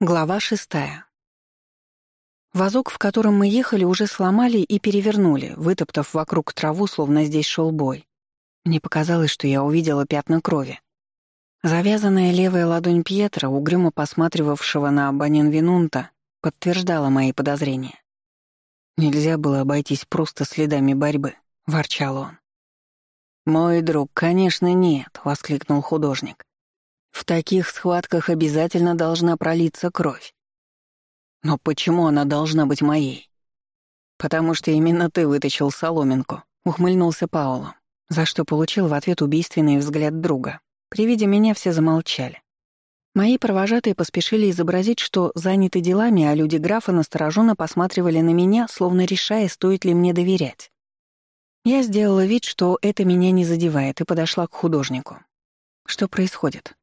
Глава шестая. Вазок, в котором мы ехали, уже сломали и перевернули, вытоптав вокруг траву, словно здесь шел бой. Мне показалось, что я увидела пятна крови. Завязанная левая ладонь Пьетра, угрюмо посматривавшего на Банин-Винунта, подтверждала мои подозрения. «Нельзя было обойтись просто следами борьбы», — ворчал он. «Мой друг, конечно, нет», — воскликнул художник. В таких схватках обязательно должна пролиться кровь. Но почему она должна быть моей? Потому что именно ты вытащил соломинку, ухмыльнулся Пауло, за что получил в ответ убийственный взгляд друга. При виде меня все замолчали. Мои провожатые поспешили изобразить, что заняты делами, а люди графа настороженно посматривали на меня, словно решая, стоит ли мне доверять. Я сделала вид, что это меня не задевает, и подошла к художнику. Что происходит?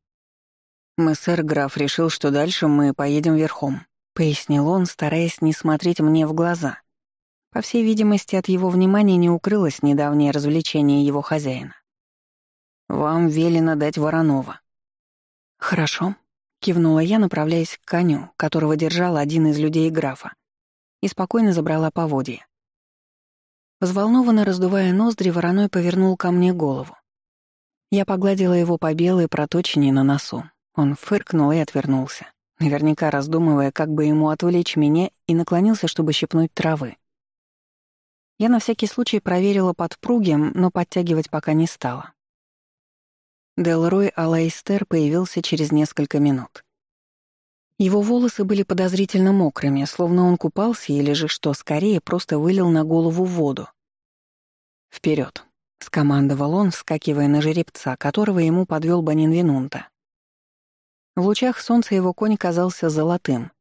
«Мы, сэр граф, решил, что дальше мы поедем верхом», — пояснил он, стараясь не смотреть мне в глаза. По всей видимости, от его внимания не укрылось недавнее развлечение его хозяина. «Вам велено дать Воронова». «Хорошо», — кивнула я, направляясь к коню, которого держал один из людей графа, и спокойно забрала поводья. Взволнованно раздувая ноздри, вороной повернул ко мне голову. Я погладила его по белой проточине на носу, он фыркнул и отвернулся, наверняка раздумывая, как бы ему отвлечь меня, и наклонился, чтобы щипнуть травы. Я на всякий случай проверила подпруги, но подтягивать пока не стала. Делрой Алайстер появился через несколько минут. Его волосы были подозрительно мокрыми, словно он купался или же, что скорее, просто вылил на голову воду. Вперед, скомандовал он, вскакивая на жеребца, которого ему подвел Банин Винунта. В лучах солнца его конь казался золотым.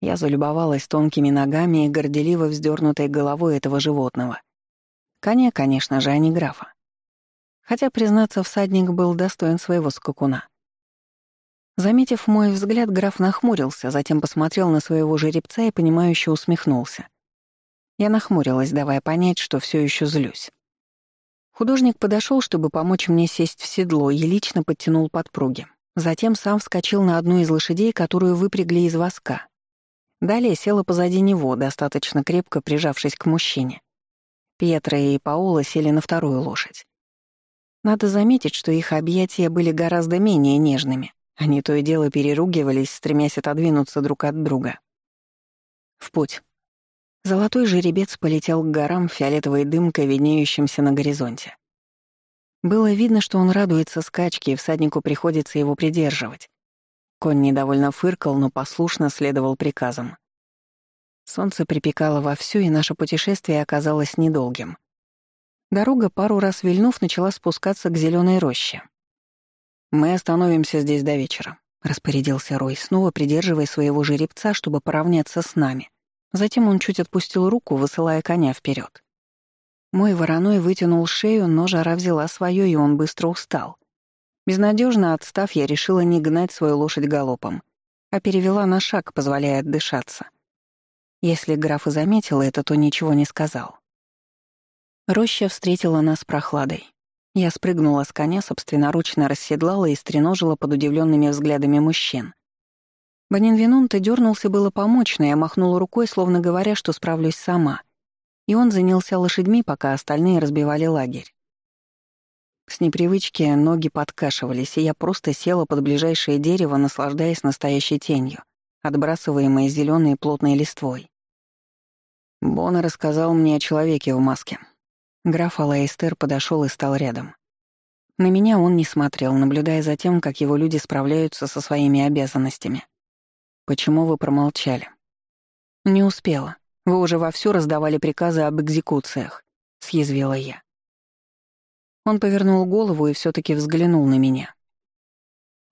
Я залюбовалась тонкими ногами и горделиво вздернутой головой этого животного. Коня, конечно же, а не графа. Хотя, признаться, всадник был достоин своего скакуна. Заметив мой взгляд, граф нахмурился, затем посмотрел на своего жеребца и, понимающе усмехнулся. Я нахмурилась, давая понять, что все еще злюсь. Художник подошел, чтобы помочь мне сесть в седло, и лично подтянул подпруги. Затем сам вскочил на одну из лошадей, которую выпрягли из воска. Далее села позади него, достаточно крепко прижавшись к мужчине. Пьетро и Паула сели на вторую лошадь. Надо заметить, что их объятия были гораздо менее нежными. Они то и дело переругивались, стремясь отодвинуться друг от друга. В путь. Золотой жеребец полетел к горам фиолетовой дымкой, виднеющимся на горизонте. Было видно, что он радуется скачке, и всаднику приходится его придерживать. Конь недовольно фыркал, но послушно следовал приказам. Солнце припекало вовсю, и наше путешествие оказалось недолгим. Дорога, пару раз вильнув, начала спускаться к зеленой роще. «Мы остановимся здесь до вечера», — распорядился Рой, снова придерживая своего жеребца, чтобы поравняться с нами. Затем он чуть отпустил руку, высылая коня вперед. Мой вороной вытянул шею, но жара взяла свое, и он быстро устал. Безнадежно отстав, я решила не гнать свою лошадь галопом, а перевела на шаг, позволяя отдышаться. Если граф и заметил это, то ничего не сказал. Роща встретила нас прохладой. Я спрыгнула с коня, собственноручно расседлала и стреножила под удивленными взглядами мужчин. Банин Винунта дернулся было помочь, но я махнула рукой, словно говоря, что справлюсь сама — и он занялся лошадьми, пока остальные разбивали лагерь. С непривычки ноги подкашивались, и я просто села под ближайшее дерево, наслаждаясь настоящей тенью, отбрасываемой зеленой плотной листвой. Бона рассказал мне о человеке в маске. Граф Алайстер подошел и стал рядом. На меня он не смотрел, наблюдая за тем, как его люди справляются со своими обязанностями. «Почему вы промолчали?» «Не успела», вы уже вовсю раздавали приказы об экзекуциях», — съязвила я. Он повернул голову и все таки взглянул на меня.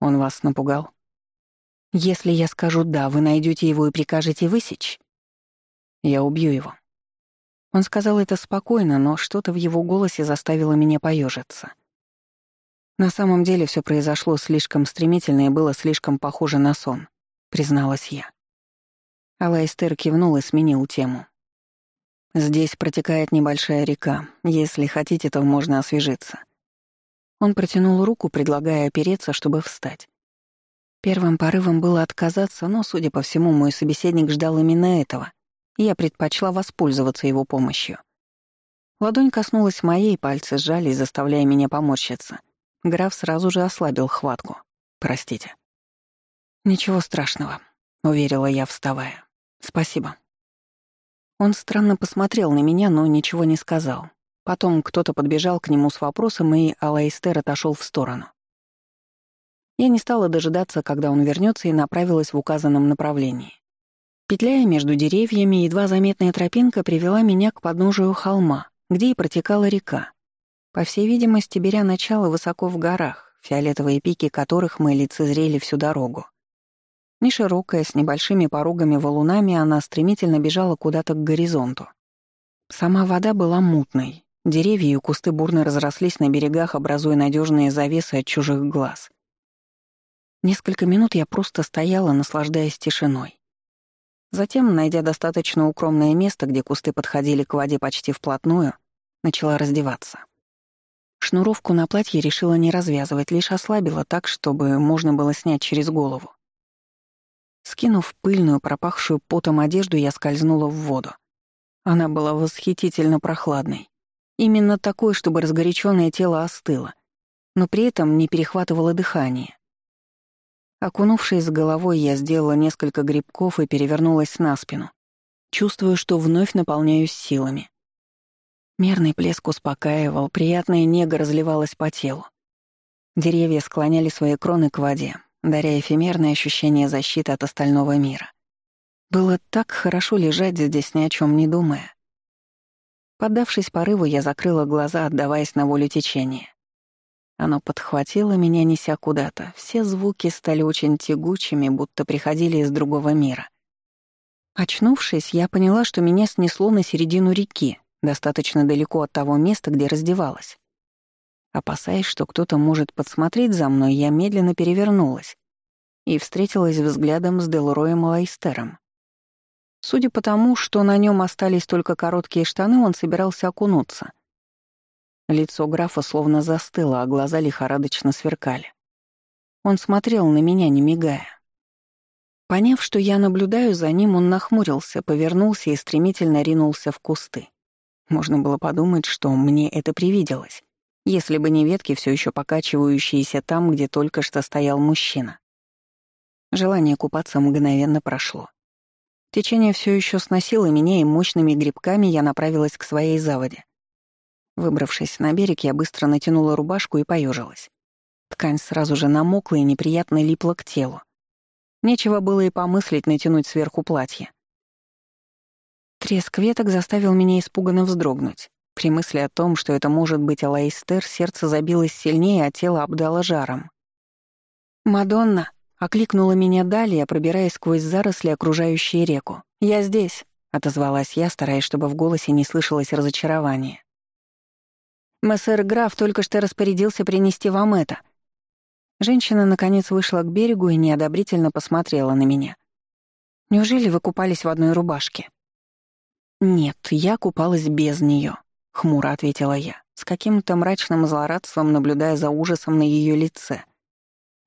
«Он вас напугал?» «Если я скажу «да», вы найдете его и прикажете высечь?» «Я убью его». Он сказал это спокойно, но что-то в его голосе заставило меня поежиться. На самом деле все произошло слишком стремительно и было слишком похоже на сон, призналась я. Алайстер кивнул и сменил тему. «Здесь протекает небольшая река. Если хотите, то можно освежиться». Он протянул руку, предлагая опереться, чтобы встать. Первым порывом было отказаться, но, судя по всему, мой собеседник ждал именно этого, и я предпочла воспользоваться его помощью. Ладонь коснулась моей, пальцы сжались, заставляя меня поморщиться. Граф сразу же ослабил хватку. «Простите». «Ничего страшного», — уверила я, вставая. «Спасибо». Он странно посмотрел на меня, но ничего не сказал. Потом кто-то подбежал к нему с вопросом, и Алайстер отошел в сторону. Я не стала дожидаться, когда он вернется, и направилась в указанном направлении. Петляя между деревьями, едва заметная тропинка привела меня к подножию холма, где и протекала река. По всей видимости, беря начало высоко в горах, фиолетовые пики которых мы лицезрели всю дорогу. Не широкая, с небольшими порогами валунами, она стремительно бежала куда-то к горизонту. Сама вода была мутной. Деревья и кусты бурно разрослись на берегах, образуя надежные завесы от чужих глаз. Несколько минут я просто стояла, наслаждаясь тишиной. Затем, найдя достаточно укромное место, где кусты подходили к воде почти вплотную, начала раздеваться. Шнуровку на платье решила не развязывать, лишь ослабила так, чтобы можно было снять через голову. Скинув пыльную, пропахшую потом одежду, я скользнула в воду. Она была восхитительно прохладной. Именно такой, чтобы разгоряченное тело остыло, но при этом не перехватывало дыхание. Окунувшись с головой, я сделала несколько грибков и перевернулась на спину. Чувствую, что вновь наполняюсь силами. Мерный плеск успокаивал, приятная нега разливалась по телу. Деревья склоняли свои кроны к воде, даря эфемерное ощущение защиты от остального мира. Было так хорошо лежать здесь, ни о чем не думая. Поддавшись порыву, я закрыла глаза, отдаваясь на волю течения. Оно подхватило меня, неся куда-то. Все звуки стали очень тягучими, будто приходили из другого мира. Очнувшись, я поняла, что меня снесло на середину реки, достаточно далеко от того места, где раздевалась. Опасаясь, что кто-то может подсмотреть за мной, я медленно перевернулась и встретилась взглядом с Делроем Лайстером. Судя по тому, что на нем остались только короткие штаны, он собирался окунуться. Лицо графа словно застыло, а глаза лихорадочно сверкали. Он смотрел на меня, не мигая. Поняв, что я наблюдаю за ним, он нахмурился, повернулся и стремительно ринулся в кусты. Можно было подумать, что мне это привиделось, если бы не ветки, все еще покачивающиеся там, где только что стоял мужчина. Желание купаться мгновенно прошло. Течение все еще сносило меня, и мощными грибками я направилась к своей заводе. Выбравшись на берег, я быстро натянула рубашку и поежилась. Ткань сразу же намокла и неприятно липла к телу. Нечего было и помыслить натянуть сверху платье. Треск веток заставил меня испуганно вздрогнуть. При мысли о том, что это может быть Алаистер, сердце забилось сильнее, а тело обдало жаром. «Мадонна!» — окликнула меня далее, пробираясь сквозь заросли, окружающие реку. «Я здесь!» — отозвалась я, стараясь, чтобы в голосе не слышалось разочарование. Мессер граф только что распорядился принести вам это». Женщина, наконец, вышла к берегу и неодобрительно посмотрела на меня. «Неужели вы купались в одной рубашке?» «Нет, я купалась без нее, хмуро ответила я, с каким-то мрачным злорадством наблюдая за ужасом на ее лице.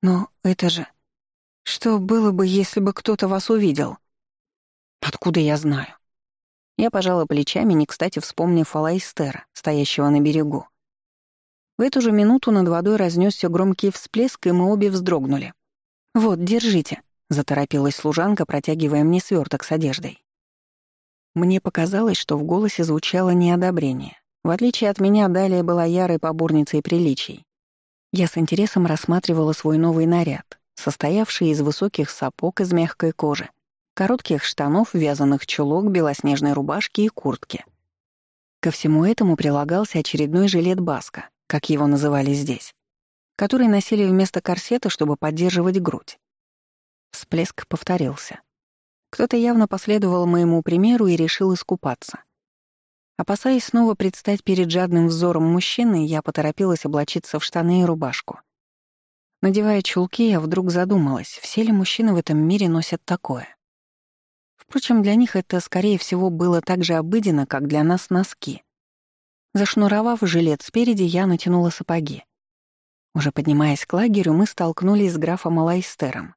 «Но это же... Что было бы, если бы кто-то вас увидел?» «Откуда я знаю?» Я пожала плечами, не кстати вспомнив Алайстера, стоящего на берегу. В эту же минуту над водой разнесся громкий всплеск, и мы обе вздрогнули. «Вот, держите», — заторопилась служанка, протягивая мне сверток с одеждой. Мне показалось, что в голосе звучало неодобрение. В отличие от меня, далее была ярой поборницей приличий. Я с интересом рассматривала свой новый наряд, состоявший из высоких сапог из мягкой кожи, коротких штанов, вязаных чулок, белоснежной рубашки и куртки. Ко всему этому прилагался очередной жилет Баска, как его называли здесь, который носили вместо корсета, чтобы поддерживать грудь. Всплеск повторился. Кто-то явно последовал моему примеру и решил искупаться. Опасаясь снова предстать перед жадным взором мужчины, я поторопилась облачиться в штаны и рубашку. Надевая чулки, я вдруг задумалась, все ли мужчины в этом мире носят такое. Впрочем, для них это, скорее всего, было так же обыденно, как для нас носки. Зашнуровав жилет спереди, я натянула сапоги. Уже поднимаясь к лагерю, мы столкнулись с графом Алайстером,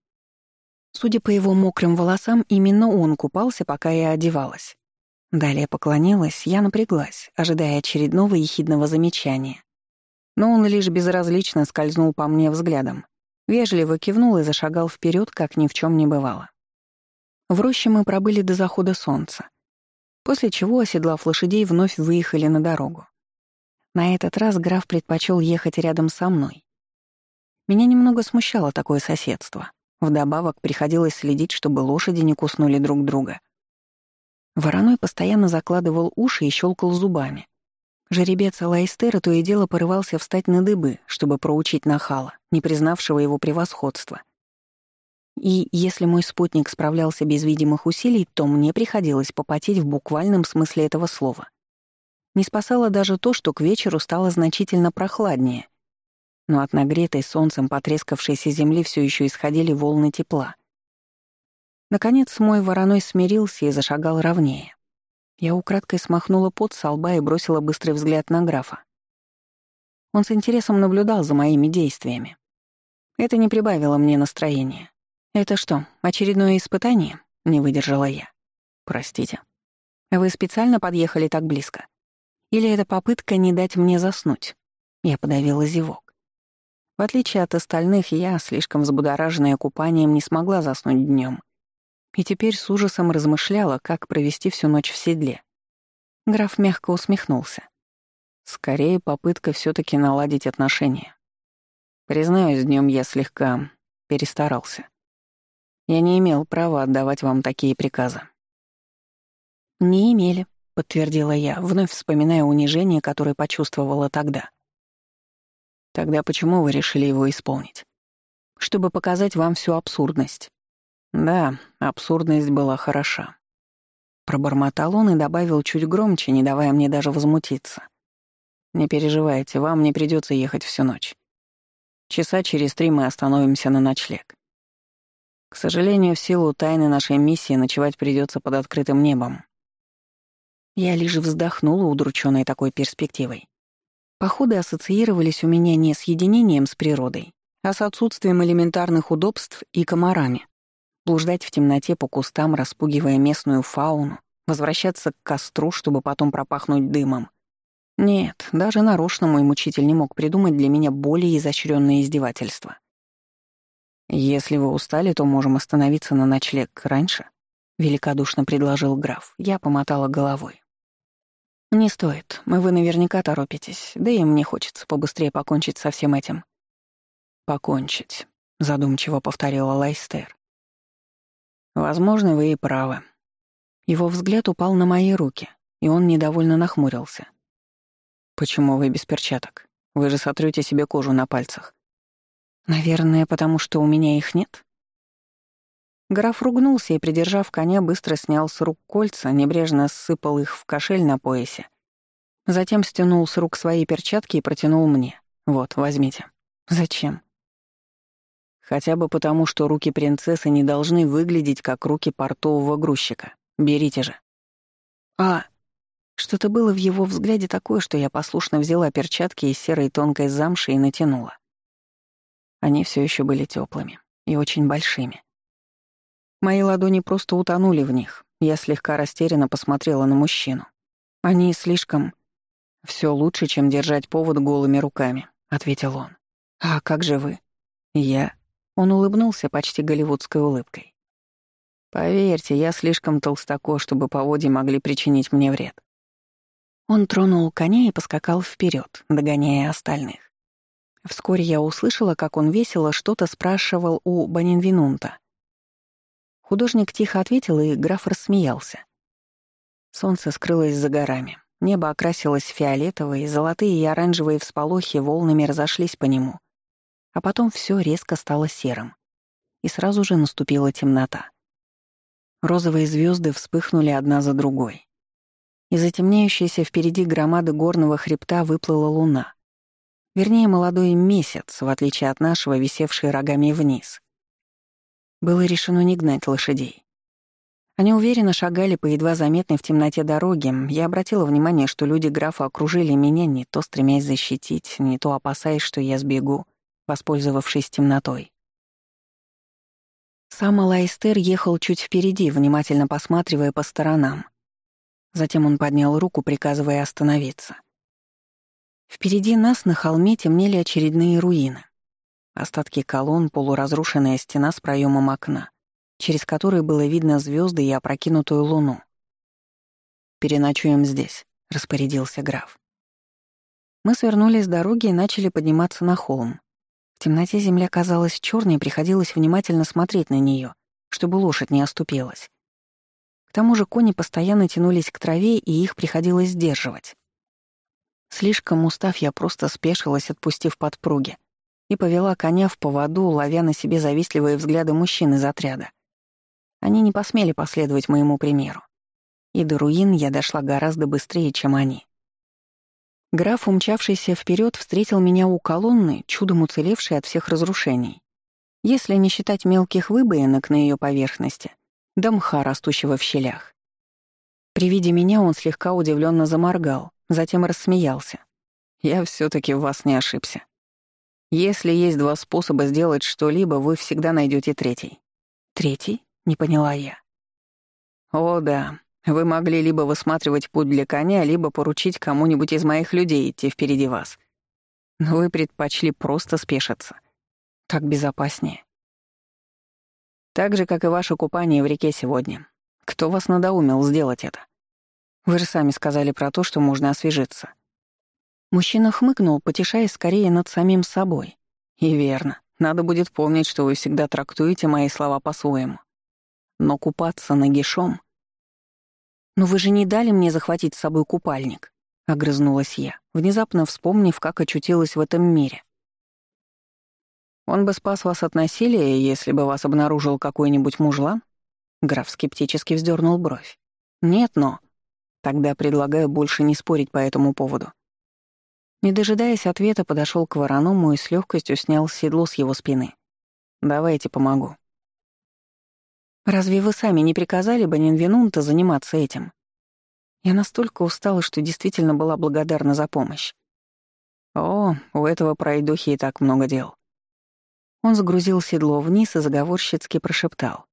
Судя по его мокрым волосам, именно он купался, пока я одевалась. Далее поклонилась, я напряглась, ожидая очередного ехидного замечания. Но он лишь безразлично скользнул по мне взглядом, вежливо кивнул и зашагал вперед, как ни в чем не бывало. В роще мы пробыли до захода солнца, после чего, оседлав лошадей, вновь выехали на дорогу. На этот раз граф предпочел ехать рядом со мной. Меня немного смущало такое соседство. Вдобавок приходилось следить, чтобы лошади не куснули друг друга. Вороной постоянно закладывал уши и щелкал зубами. Жеребец Алайстера то и дело порывался встать на дыбы, чтобы проучить нахала, не признавшего его превосходства. И если мой спутник справлялся без видимых усилий, то мне приходилось попотеть в буквальном смысле этого слова. Не спасало даже то, что к вечеру стало значительно прохладнее, но от нагретой солнцем потрескавшейся земли все еще исходили волны тепла. Наконец мой вороной смирился и зашагал ровнее. Я украдкой смахнула пот со лба и бросила быстрый взгляд на графа. Он с интересом наблюдал за моими действиями. Это не прибавило мне настроения. «Это что, очередное испытание?» — не выдержала я. «Простите. Вы специально подъехали так близко? Или это попытка не дать мне заснуть?» Я подавила зевок. В отличие от остальных, я, слишком взбудораженная купанием, не смогла заснуть днем. И теперь с ужасом размышляла, как провести всю ночь в седле. Граф мягко усмехнулся. Скорее, попытка все таки наладить отношения. Признаюсь, днем я слегка перестарался. Я не имел права отдавать вам такие приказы. «Не имели», — подтвердила я, вновь вспоминая унижение, которое почувствовала тогда. Тогда почему вы решили его исполнить? Чтобы показать вам всю абсурдность. Да, абсурдность была хороша. Пробормотал он и добавил чуть громче, не давая мне даже возмутиться. Не переживайте, вам не придется ехать всю ночь. Часа через три мы остановимся на ночлег. К сожалению, в силу тайны нашей миссии ночевать придется под открытым небом. Я лишь вздохнула, удрученная такой перспективой. Походы ассоциировались у меня не с единением с природой, а с отсутствием элементарных удобств и комарами. Блуждать в темноте по кустам, распугивая местную фауну, возвращаться к костру, чтобы потом пропахнуть дымом. Нет, даже нарочно мой мучитель не мог придумать для меня более изощренное издевательство. «Если вы устали, то можем остановиться на ночлег раньше», — великодушно предложил граф. Я помотала головой. «Не стоит. Вы наверняка торопитесь. Да и мне хочется побыстрее покончить со всем этим». «Покончить», — задумчиво повторила Лайстер. «Возможно, вы и правы». Его взгляд упал на мои руки, и он недовольно нахмурился. «Почему вы без перчаток? Вы же сотрете себе кожу на пальцах». «Наверное, потому что у меня их нет?» Граф ругнулся и, придержав коня, быстро снял с рук кольца, небрежно сыпал их в кошель на поясе. Затем стянул с рук свои перчатки и протянул мне. «Вот, возьмите». «Зачем?» «Хотя бы потому, что руки принцессы не должны выглядеть как руки портового грузчика. Берите же». «А...» Что-то было в его взгляде такое, что я послушно взяла перчатки из серой тонкой замши и натянула. Они все еще были теплыми и очень большими. Мои ладони просто утонули в них. Я слегка растерянно посмотрела на мужчину. Они слишком... Все лучше, чем держать повод голыми руками», — ответил он. «А как же вы?» «Я...» Он улыбнулся почти голливудской улыбкой. «Поверьте, я слишком толстоко, чтобы поводья могли причинить мне вред». Он тронул коня и поскакал вперед, догоняя остальных. Вскоре я услышала, как он весело что-то спрашивал у Банинвинунта. Художник тихо ответил, и граф рассмеялся. Солнце скрылось за горами. Небо окрасилось фиолетовой, золотые и оранжевые всполохи волнами разошлись по нему. А потом все резко стало серым. И сразу же наступила темнота. Розовые звезды вспыхнули одна за другой. Из затемняющейся впереди громады горного хребта выплыла луна. Вернее, молодой месяц, в отличие от нашего, висевший рогами вниз. Было решено не гнать лошадей. Они уверенно шагали по едва заметной в темноте дороге. Я обратила внимание, что люди графа окружили меня, не то стремясь защитить, не то опасаясь, что я сбегу, воспользовавшись темнотой. Сам Алайстер ехал чуть впереди, внимательно посматривая по сторонам. Затем он поднял руку, приказывая остановиться. Впереди нас на холме темнели очередные руины. Остатки колонн, полуразрушенная стена с проемом окна, через который было видно звезды и опрокинутую луну. «Переночуем здесь», — распорядился граф. Мы свернули с дороги и начали подниматься на холм. Темноте земля казалась черной, и приходилось внимательно смотреть на нее, чтобы лошадь не оступилась. К тому же кони постоянно тянулись к траве, и их приходилось сдерживать. Слишком устав, я просто спешилась, отпустив подпруги, и повела коня в поводу, ловя на себе завистливые взгляды мужчин из отряда. Они не посмели последовать моему примеру. И до руин я дошла гораздо быстрее, чем они. Граф, умчавшийся вперед, встретил меня у колонны, чудом уцелевшей от всех разрушений. Если не считать мелких выбоинок на ее поверхности, да мха, растущего в щелях. При виде меня он слегка удивленно заморгал, затем рассмеялся. «Я все таки в вас не ошибся. Если есть два способа сделать что-либо, вы всегда найдете третий». «Третий?» — не поняла я. «О, да. Вы могли либо высматривать путь для коня, либо поручить кому-нибудь из моих людей идти впереди вас. Но вы предпочли просто спешиться. Так безопаснее. Так же, как и ваше купание в реке сегодня. Кто вас надоумил сделать это? Вы же сами сказали про то, что можно освежиться. Мужчина хмыкнул, потешаясь скорее над самим собой. И верно. Надо будет помнить, что вы всегда трактуете мои слова по-своему. Но купаться нагишом «Но вы же не дали мне захватить с собой купальник», — огрызнулась я, внезапно вспомнив, как очутилась в этом мире. «Он бы спас вас от насилия, если бы вас обнаружил какой-нибудь мужлан?» Граф скептически вздернул бровь. «Нет, но...» «Тогда предлагаю больше не спорить по этому поводу». Не дожидаясь ответа, подошел к вороному и с легкостью снял седло с его спины. «Давайте помогу». Разве вы сами не приказали бы Нинвинунта заниматься этим? Я настолько устала, что действительно была благодарна за помощь. О, у этого пройдухи и так много дел. Он сгрузил седло вниз и заговорщицки прошептал.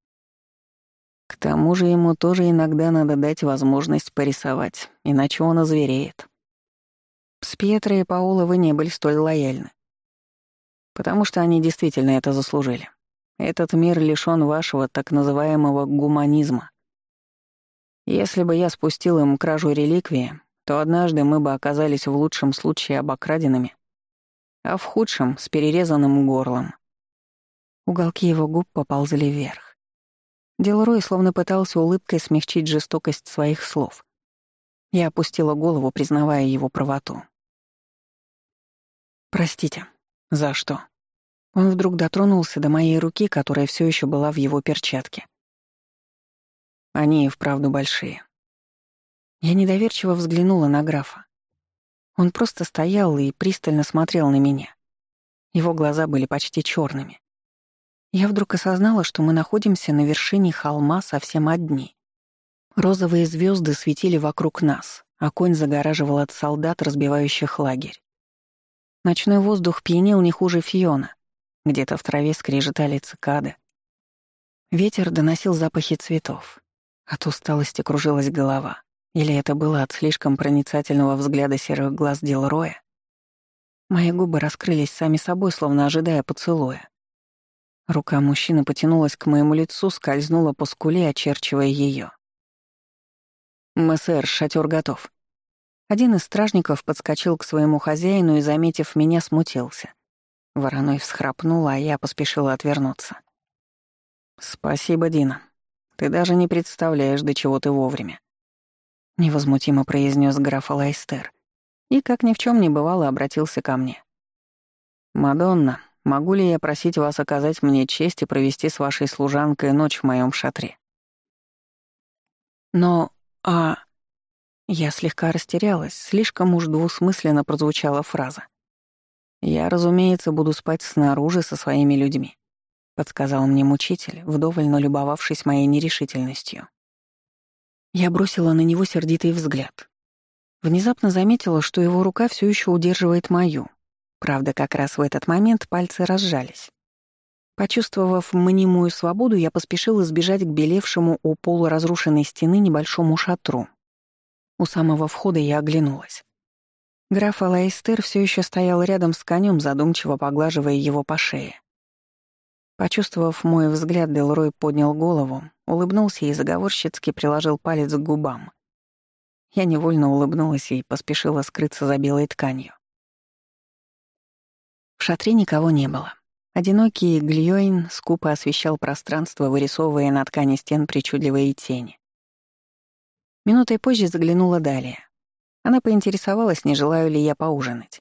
К тому же ему тоже иногда надо дать возможность порисовать, иначе он озвереет. С Пьетро и Паоло вы не были столь лояльны. Потому что они действительно это заслужили. Этот мир лишён вашего так называемого гуманизма. Если бы я спустил им кражу реликвии, то однажды мы бы оказались в лучшем случае обокраденными, а в худшем — с перерезанным горлом. Уголки его губ поползли вверх. Делрой словно пытался улыбкой смягчить жестокость своих слов. Я опустила голову, признавая его правоту. «Простите. За что?» Он вдруг дотронулся до моей руки, которая все еще была в его перчатке. Они и вправду большие. Я недоверчиво взглянула на графа. Он просто стоял и пристально смотрел на меня. Его глаза были почти черными. Я вдруг осознала, что мы находимся на вершине холма совсем одни. Розовые звезды светили вокруг нас, а конь загораживал от солдат, разбивающих лагерь. Ночной воздух пьянел не хуже Фиона, где-то в траве скрежетали цикады. Ветер доносил запахи цветов. От усталости кружилась голова. Или это было от слишком проницательного взгляда серых глаз Делроя? Мои губы раскрылись сами собой, словно ожидая поцелуя. Рука мужчины потянулась к моему лицу, скользнула по скуле, очерчивая ее. «Мы, сэр, шатер готов». Один из стражников подскочил к своему хозяину и, заметив меня, смутился. Вороной всхрапнула, а я поспешила отвернуться. «Спасибо, Дина. Ты даже не представляешь, до чего ты вовремя», — невозмутимо произнес граф Лайстер и, как ни в чем не бывало, обратился ко мне. «Мадонна, могу ли я просить вас оказать мне честь и провести с вашей служанкой ночь в моем шатре?» «Но... а...» Я слегка растерялась, слишком уж двусмысленно прозвучала фраза. «Я, разумеется, буду спать снаружи со своими людьми», — подсказал мне мучитель, вдоволь налюбовавшись моей нерешительностью. Я бросила на него сердитый взгляд. Внезапно заметила, что его рука все еще удерживает мою. Правда, как раз в этот момент пальцы разжались. Почувствовав мнимую свободу, я поспешил избежать к белевшему у полуразрушенной стены небольшому шатру. У самого входа я оглянулась. Граф Алайстер все еще стоял рядом с конем, задумчиво поглаживая его по шее. Почувствовав мой взгляд, Делрой поднял голову, улыбнулся и заговорщицки приложил палец к губам. Я невольно улыбнулась и поспешила скрыться за белой тканью. В шатре никого не было. Одинокий глиоин скупо освещал пространство, вырисовывая на ткани стен причудливые тени. Минутой позже заглянула далее. Она поинтересовалась, не желаю ли я поужинать.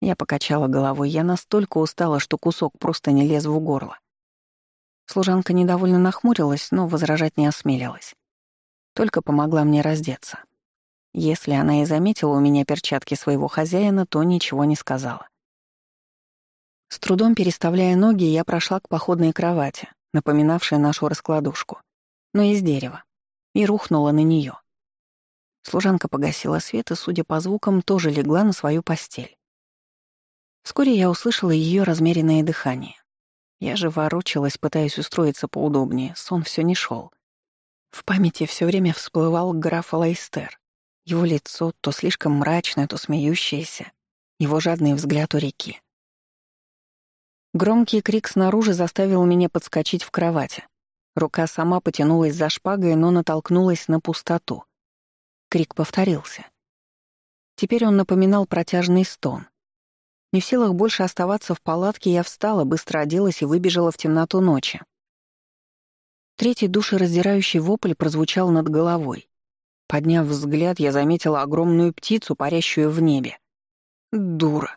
Я покачала головой, я настолько устала, что кусок просто не лез в горло. Служанка недовольно нахмурилась, но возражать не осмелилась. Только помогла мне раздеться. Если она и заметила у меня перчатки своего хозяина, то ничего не сказала. С трудом переставляя ноги, я прошла к походной кровати, напоминавшей нашу раскладушку, но из дерева, и рухнула на нее. Служанка погасила свет и, судя по звукам, тоже легла на свою постель. Вскоре я услышала ее размеренное дыхание. Я же ворочалась, пытаясь устроиться поудобнее, сон все не шел. В памяти все время всплывал граф Лайстер. Его лицо то слишком мрачное, то смеющееся, его жадный взгляд у реки. Громкий крик снаружи заставил меня подскочить в кровати. Рука сама потянулась за шпагой, но натолкнулась на пустоту. Крик повторился. Теперь он напоминал протяжный стон. Не в силах больше оставаться в палатке, я встала, быстро оделась и выбежала в темноту ночи. Третий душераздирающий вопль прозвучал над головой. Подняв взгляд, я заметила огромную птицу, парящую в небе. «Дура!»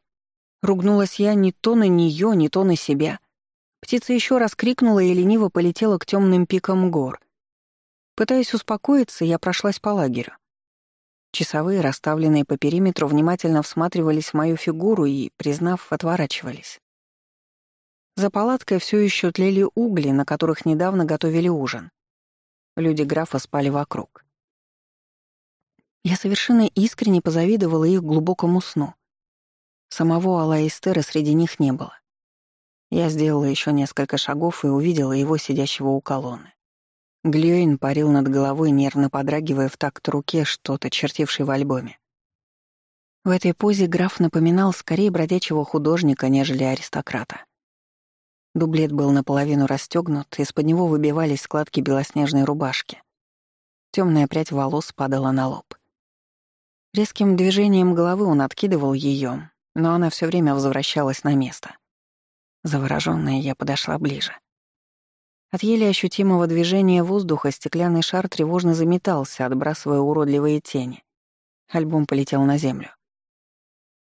Ругнулась я не то на нее, не то на себя. Птица еще раз крикнула и лениво полетела к темным пикам гор. Пытаясь успокоиться, я прошлась по лагерю. Часовые, расставленные по периметру, внимательно всматривались в мою фигуру и, признав, отворачивались. За палаткой все еще тлели угли, на которых недавно готовили ужин. Люди графа спали вокруг. Я совершенно искренне позавидовала их глубокому сну. Самого Алаистера среди них не было. Я сделала еще несколько шагов и увидела его сидящего у колонны. Глюин парил над головой, нервно подрагивая в такт руке что-то, чертившей в альбоме. В этой позе граф напоминал скорее бродячего художника, нежели аристократа. Дублет был наполовину расстегнут, из-под него выбивались складки белоснежной рубашки. Темная прядь волос падала на лоб. Резким движением головы он откидывал ее, но она все время возвращалась на место. Заворожённая, я подошла ближе. От еле ощутимого движения воздуха стеклянный шар тревожно заметался, отбрасывая уродливые тени. Альбом полетел на землю.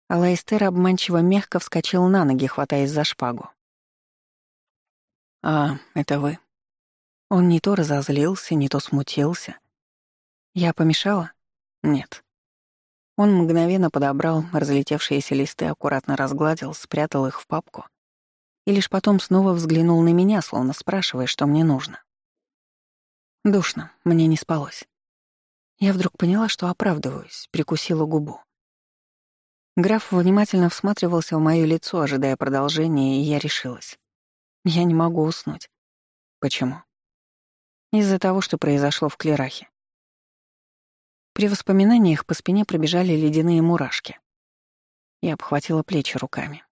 Алайстер обманчиво мягко вскочил на ноги, хватаясь за шпагу. «А, это вы?» Он не то разозлился, не то смутился. «Я помешала?» «Нет». Он мгновенно подобрал разлетевшиеся листы, аккуратно разгладил, спрятал их в папку — и лишь потом снова взглянул на меня, словно спрашивая, что мне нужно. Душно, мне не спалось. Я вдруг поняла, что оправдываюсь, прикусила губу. Граф внимательно всматривался в моё лицо, ожидая продолжения, и я решилась. Я не могу уснуть. Почему? Из-за того, что произошло в Клерахе. При воспоминаниях по спине пробежали ледяные мурашки. Я обхватила плечи руками.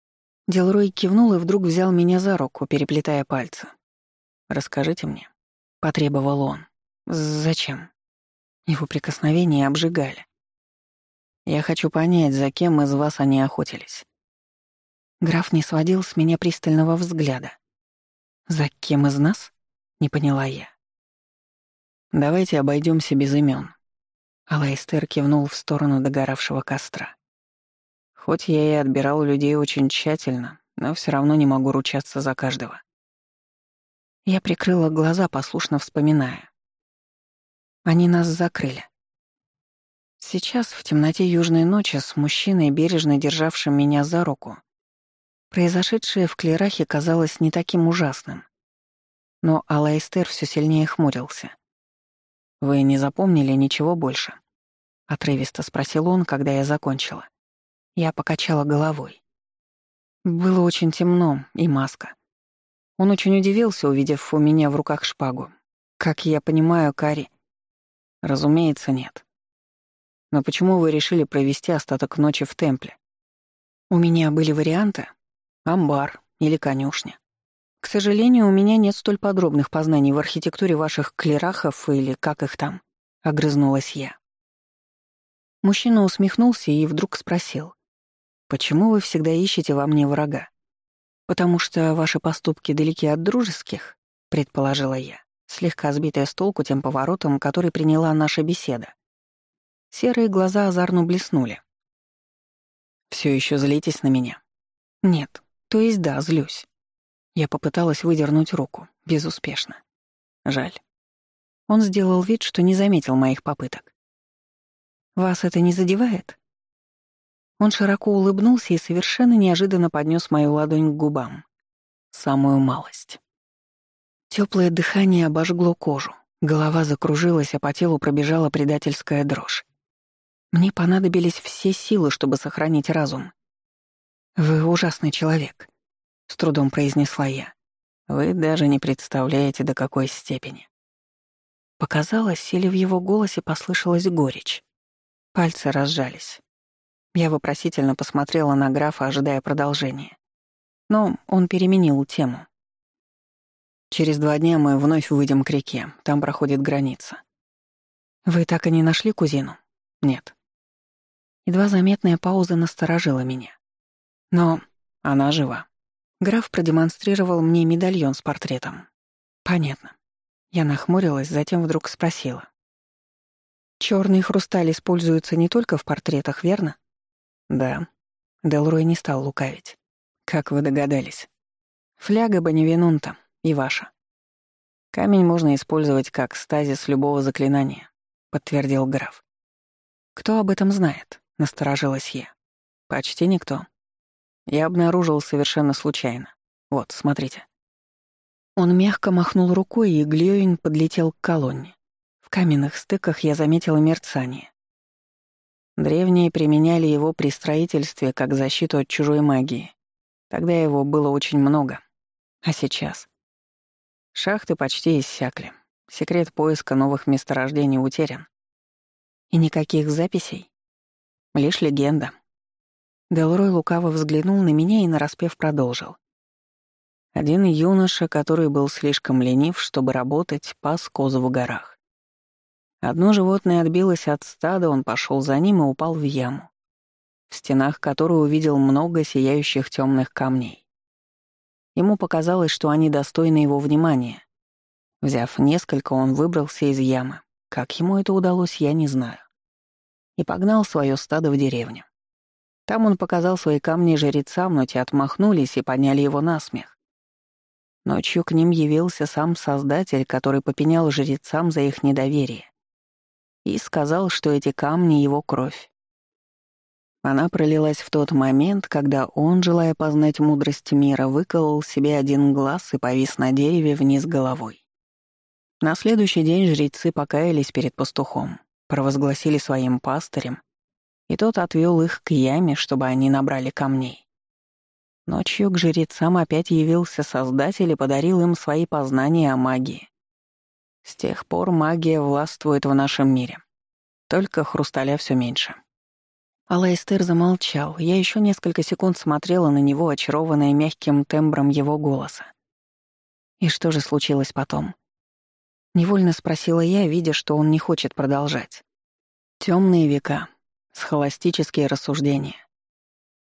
Делрой кивнул и вдруг взял меня за руку, переплетая пальцы. «Расскажите мне», — потребовал он. «Зачем?» Его прикосновения обжигали. «Я хочу понять, за кем из вас они охотились». Граф не сводил с меня пристального взгляда. «За кем из нас?» — не поняла я. «Давайте обойдемся без имен. Алайстер кивнул в сторону догоравшего костра. Хоть я и отбирал людей очень тщательно, но все равно не могу ручаться за каждого. Я прикрыла глаза, послушно вспоминая. Они нас закрыли. Сейчас, в темноте южной ночи, с мужчиной, бережно державшим меня за руку, произошедшее в Клерахе казалось не таким ужасным. Но Алайстер все сильнее хмурился. «Вы не запомнили ничего больше?» — отрывисто спросил он, когда я закончила. Я покачала головой. Было очень темно, и маска. Он очень удивился, увидев у меня в руках шпагу. Как я понимаю, Кари... Разумеется, нет. Но почему вы решили провести остаток ночи в темпле? У меня были варианты. Амбар или конюшня. К сожалению, у меня нет столь подробных познаний в архитектуре ваших клерахов или как их там, — огрызнулась я. Мужчина усмехнулся и вдруг спросил. «Почему вы всегда ищете во мне врага?» «Потому что ваши поступки далеки от дружеских», — предположила я, слегка сбитая с толку тем поворотом, который приняла наша беседа. Серые глаза озорно блеснули. Все еще злитесь на меня?» «Нет, то есть да, злюсь». Я попыталась выдернуть руку, безуспешно. Жаль. Он сделал вид, что не заметил моих попыток. «Вас это не задевает?» Он широко улыбнулся и совершенно неожиданно поднес мою ладонь к губам. Самую малость. Теплое дыхание обожгло кожу. Голова закружилась, а по телу пробежала предательская дрожь. Мне понадобились все силы, чтобы сохранить разум. «Вы ужасный человек», — с трудом произнесла я. «Вы даже не представляете, до какой степени». Показалось, или в его голосе послышалась горечь. Пальцы разжались. Я вопросительно посмотрела на графа, ожидая продолжения. Но он переменил тему. «Через два дня мы вновь выйдем к реке, там проходит граница». «Вы так и не нашли кузину?» «Нет». Едва заметная пауза насторожила меня. Но она жива. Граф продемонстрировал мне медальон с портретом. Понятно. Я нахмурилась, затем вдруг спросила. Черный хрусталь используется не только в портретах, верно? Да. Делрой не стал лукавить. Как вы догадались. Фляга Боневинунта и ваша. Камень можно использовать как стазис любого заклинания, подтвердил граф. Кто об этом знает? Насторожилась я. Почти никто. Я обнаружил совершенно случайно. Вот, смотрите. Он мягко махнул рукой, и Глёин подлетел к колонне. В каменных стыках я заметила мерцание. Древние применяли его при строительстве как защиту от чужой магии. Тогда его было очень много. А сейчас? Шахты почти иссякли. Секрет поиска новых месторождений утерян. И никаких записей? Лишь легенда. Делрой лукаво взглянул на меня и нараспев продолжил. Один юноша, который был слишком ленив, чтобы работать, пас козу в горах. Одно животное отбилось от стада, он пошел за ним и упал в яму, в стенах которой увидел много сияющих темных камней. Ему показалось, что они достойны его внимания. Взяв несколько, он выбрался из ямы. Как ему это удалось, я не знаю. И погнал свое стадо в деревню. Там он показал свои камни жрецам, но те отмахнулись и подняли его на смех. Ночью к ним явился сам Создатель, который попенял жрецам за их недоверие и сказал, что эти камни — его кровь. Она пролилась в тот момент, когда он, желая познать мудрость мира, выколол себе один глаз и повис на дереве вниз головой. На следующий день жрецы покаялись перед пастухом, провозгласили своим пастырем, и тот отвел их к яме, чтобы они набрали камней. Ночью к жрецам опять явился Создатель и подарил им свои познания о магии. С тех пор магия властвует в нашем мире. Только хрусталя все меньше. Алайстер замолчал. Я еще несколько секунд смотрела на него, очарованная мягким тембром его голоса. И что же случилось потом? Невольно спросила я, видя, что он не хочет продолжать. Темные века, схоластические рассуждения.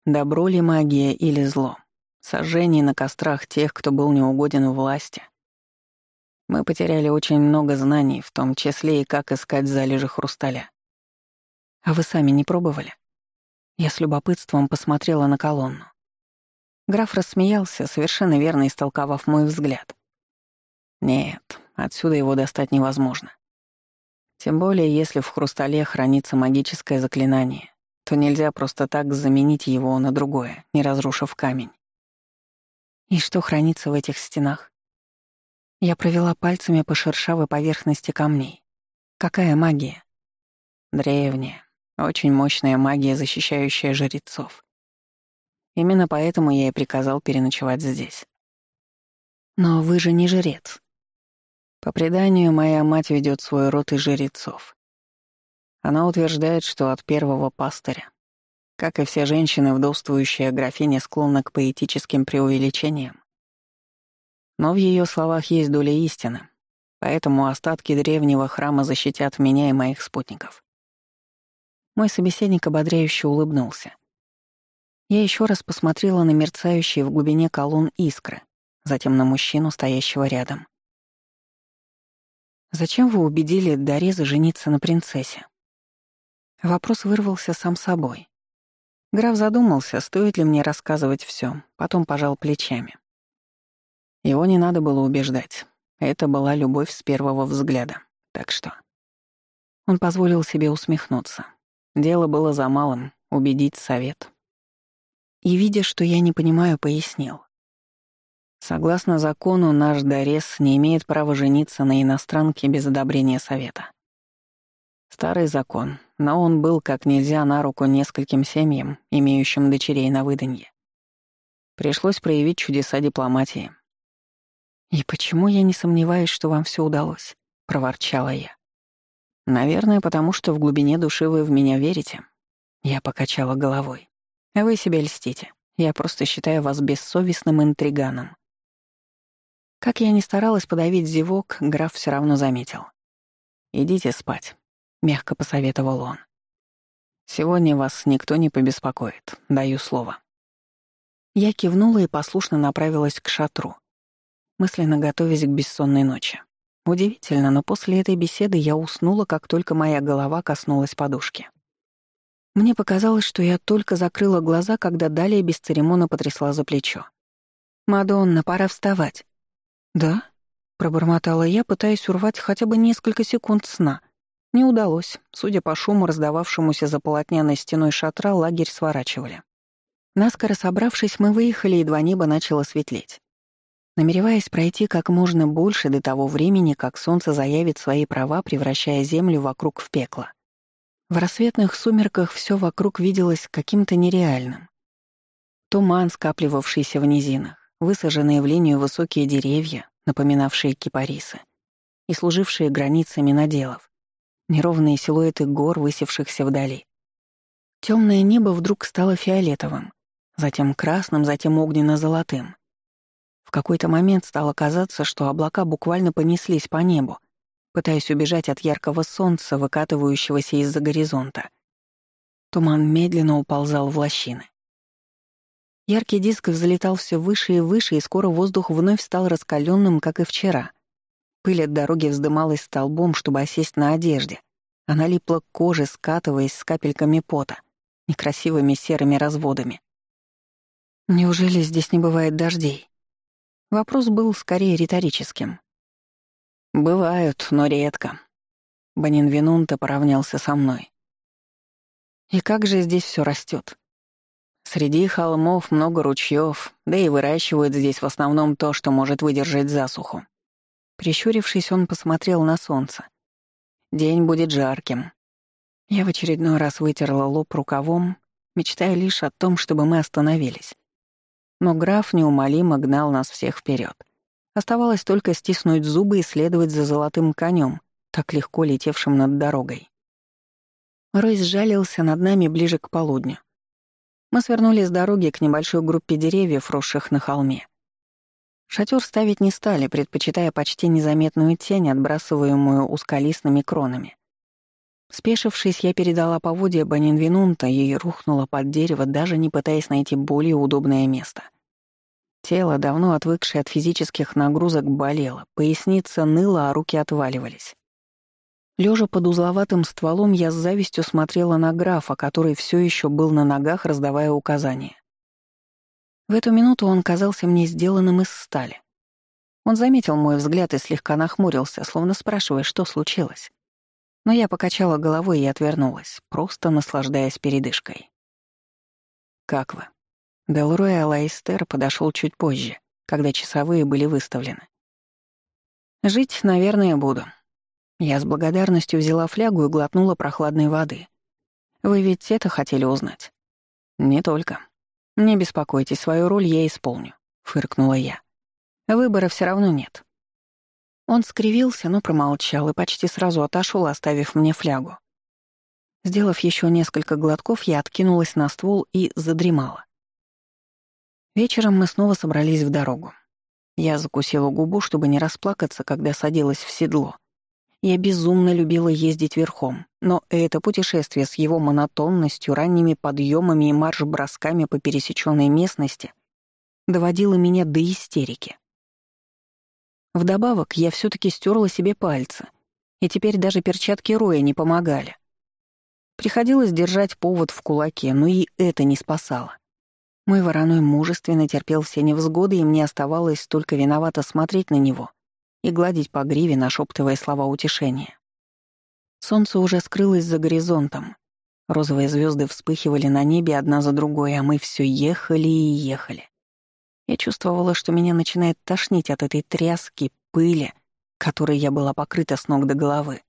Добро ли магия или зло? Сожжение на кострах тех, кто был неугоден власти — мы потеряли очень много знаний, в том числе и как искать залежи хрусталя. А вы сами не пробовали? Я с любопытством посмотрела на колонну. Граф рассмеялся, совершенно верно истолковав мой взгляд. Нет, отсюда его достать невозможно. Тем более, если в хрустале хранится магическое заклинание, то нельзя просто так заменить его на другое, не разрушив камень. И что хранится в этих стенах? Я провела пальцами по шершавой поверхности камней. Какая магия? Древняя, очень мощная магия, защищающая жрецов. Именно поэтому я и приказал переночевать здесь. Но вы же не жрец. По преданию, моя мать ведет свой род из жрецов. Она утверждает, что от первого пастыря. Как и все женщины, вдовствующая графиня склонна к поэтическим преувеличениям. Но в ее словах есть доля истины, поэтому остатки древнего храма защитят меня и моих спутников. Мой собеседник ободряюще улыбнулся. Я еще раз посмотрела на мерцающие в глубине колонн искры, затем на мужчину, стоящего рядом. «Зачем вы убедили Дореза жениться на принцессе?» Вопрос вырвался сам собой. Граф задумался, стоит ли мне рассказывать все, потом пожал плечами. Его не надо было убеждать. Это была любовь с первого взгляда. Так что... Он позволил себе усмехнуться. Дело было за малым — убедить совет. И, видя, что я не понимаю, пояснил. Согласно закону, наш Дорес не имеет права жениться на иностранке без одобрения совета. Старый закон, но он был как нельзя на руку нескольким семьям, имеющим дочерей на выданье. Пришлось проявить чудеса дипломатии. «И почему я не сомневаюсь, что вам все удалось?» — проворчала я. «Наверное, потому что в глубине души вы в меня верите». Я покачала головой. «Вы себя льстите. Я просто считаю вас бессовестным интриганом». Как я ни старалась подавить зевок, граф все равно заметил. «Идите спать», — мягко посоветовал он. «Сегодня вас никто не побеспокоит, даю слово». Я кивнула и послушно направилась к шатру — мысленно готовясь к бессонной ночи. Удивительно, но после этой беседы я уснула, как только моя голова коснулась подушки. Мне показалось, что я только закрыла глаза, когда далее бесцеремонно потрясла за плечо. «Мадонна, пора вставать». «Да?» — пробормотала я, пытаясь урвать хотя бы несколько секунд сна. Не удалось. Судя по шуму, раздававшемуся за полотняной стеной шатра, лагерь сворачивали. Наскоро собравшись, мы выехали, едва небо начало светлеть намереваясь пройти как можно больше до того времени, как солнце заявит свои права, превращая землю вокруг в пекло. В рассветных сумерках все вокруг виделось каким-то нереальным. Туман, скапливавшийся в низинах, высаженные в линию высокие деревья, напоминавшие кипарисы, и служившие границами наделов, неровные силуэты гор, высевшихся вдали. Темное небо вдруг стало фиолетовым, затем красным, затем огненно-золотым. В какой-то момент стало казаться, что облака буквально понеслись по небу, пытаясь убежать от яркого солнца, выкатывающегося из-за горизонта. Туман медленно уползал в лощины. Яркий диск взлетал все выше и выше, и скоро воздух вновь стал раскаленным, как и вчера. Пыль от дороги вздымалась столбом, чтобы осесть на одежде. Она липла к коже, скатываясь с капельками пота, некрасивыми серыми разводами. Неужели здесь не бывает дождей? Вопрос был скорее риторическим. «Бывают, но редко». Банин Винунта поравнялся со мной. «И как же здесь все растет? Среди холмов много ручьев, да и выращивают здесь в основном то, что может выдержать засуху». Прищурившись, он посмотрел на солнце. «День будет жарким». Я в очередной раз вытерла лоб рукавом, мечтая лишь о том, чтобы мы остановились. Но граф неумолимо гнал нас всех вперед. Оставалось только стиснуть зубы и следовать за золотым конем, так легко летевшим над дорогой. Ройс сжалился над нами ближе к полудню. Мы свернули с дороги к небольшой группе деревьев, росших на холме. Шатер ставить не стали, предпочитая почти незаметную тень, отбрасываемую узколистными кронами. Спешившись, я передала поводья Банинвинунта и рухнула под дерево, даже не пытаясь найти более удобное место. Тело, давно отвыкшее от физических нагрузок, болело, поясница ныла, а руки отваливались. Лежа под узловатым стволом, я с завистью смотрела на графа, который все еще был на ногах, раздавая указания. В эту минуту он казался мне сделанным из стали. Он заметил мой взгляд и слегка нахмурился, словно спрашивая, что случилось но я покачала головой и отвернулась, просто наслаждаясь передышкой. «Как вы?» Делрой Алайстер подошел чуть позже, когда часовые были выставлены. «Жить, наверное, буду». Я с благодарностью взяла флягу и глотнула прохладной воды. «Вы ведь это хотели узнать?» «Не только. Не беспокойтесь, свою роль я исполню», — фыркнула я. Выбора все равно нет. Он скривился, но промолчал и почти сразу отошел, оставив мне флягу. Сделав еще несколько глотков, я откинулась на ствол и задремала. Вечером мы снова собрались в дорогу. Я закусила губу, чтобы не расплакаться, когда садилась в седло. Я безумно любила ездить верхом, но это путешествие с его монотонностью, ранними подъемами и марш-бросками по пересеченной местности доводило меня до истерики. Вдобавок, я все таки стерла себе пальцы, и теперь даже перчатки Роя не помогали. Приходилось держать повод в кулаке, но и это не спасало. Мой вороной мужественно терпел все невзгоды, и мне оставалось только виновато смотреть на него и гладить по гриве, нашептывая слова утешения. Солнце уже скрылось за горизонтом. Розовые звезды вспыхивали на небе одна за другой, а мы все ехали и ехали. Я чувствовала, что меня начинает тошнить от этой тряски, пыли, которой я была покрыта с ног до головы.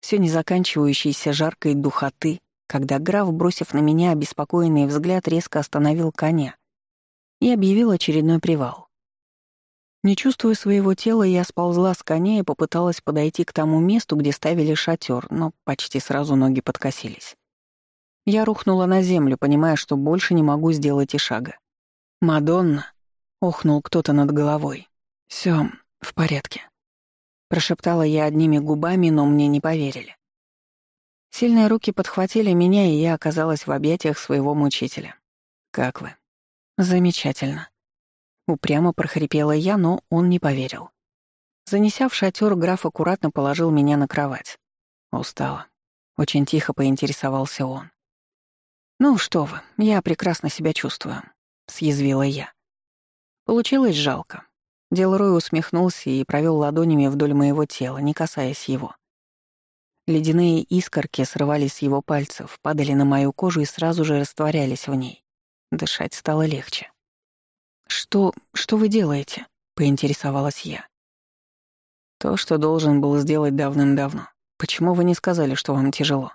Все незаканчивающейся жаркой духоты, когда граф, бросив на меня обеспокоенный взгляд, резко остановил коня и объявил очередной привал. Не чувствуя своего тела, я сползла с коня и попыталась подойти к тому месту, где ставили шатер, но почти сразу ноги подкосились. Я рухнула на землю, понимая, что больше не могу сделать и шага. «Мадонна!» — охнул кто-то над головой. «Всё в порядке». Прошептала я одними губами, но мне не поверили. Сильные руки подхватили меня, и я оказалась в объятиях своего мучителя. «Как вы?» «Замечательно». Упрямо прохрипела я, но он не поверил. Занеся в шатер, граф аккуратно положил меня на кровать. Устала. Очень тихо поинтересовался он. «Ну что вы, я прекрасно себя чувствую съязвила я. Получилось жалко. Делрой усмехнулся и провел ладонями вдоль моего тела, не касаясь его. Ледяные искорки срывались с его пальцев, падали на мою кожу и сразу же растворялись в ней. Дышать стало легче. «Что... что вы делаете?» — поинтересовалась я. «То, что должен был сделать давным-давно. Почему вы не сказали, что вам тяжело?»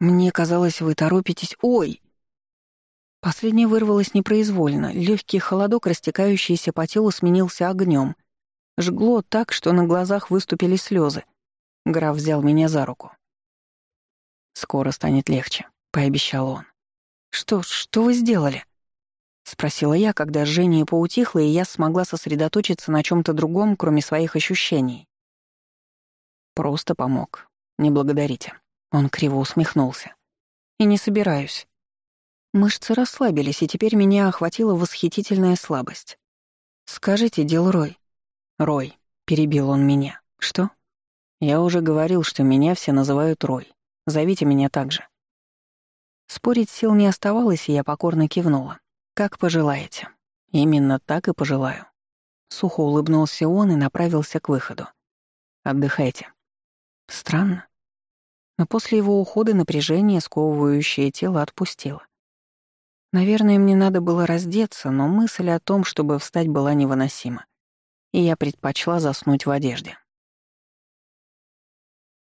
«Мне казалось, вы торопитесь... Ой!» Последнее вырвалось непроизвольно. Легкий холодок, растекающийся по телу, сменился огнем. Жгло так, что на глазах выступили слезы. Граф взял меня за руку. «Скоро станет легче», — пообещал он. «Что, что вы сделали?» — спросила я, когда жжение поутихло, и я смогла сосредоточиться на чем то другом, кроме своих ощущений. «Просто помог. Не благодарите». Он криво усмехнулся. «И не собираюсь. Мышцы расслабились, и теперь меня охватила восхитительная слабость. «Скажите, Дилрой». «Рой», — перебил он меня. «Что?» «Я уже говорил, что меня все называют Рой. Зовите меня так же». Спорить сил не оставалось, и я покорно кивнула. «Как пожелаете». «Именно так и пожелаю». Сухо улыбнулся он и направился к выходу. «Отдыхайте». Странно. Но после его ухода напряжение, сковывающее тело, отпустило. Наверное, мне надо было раздеться, но мысль о том, чтобы встать, была невыносима, и я предпочла заснуть в одежде.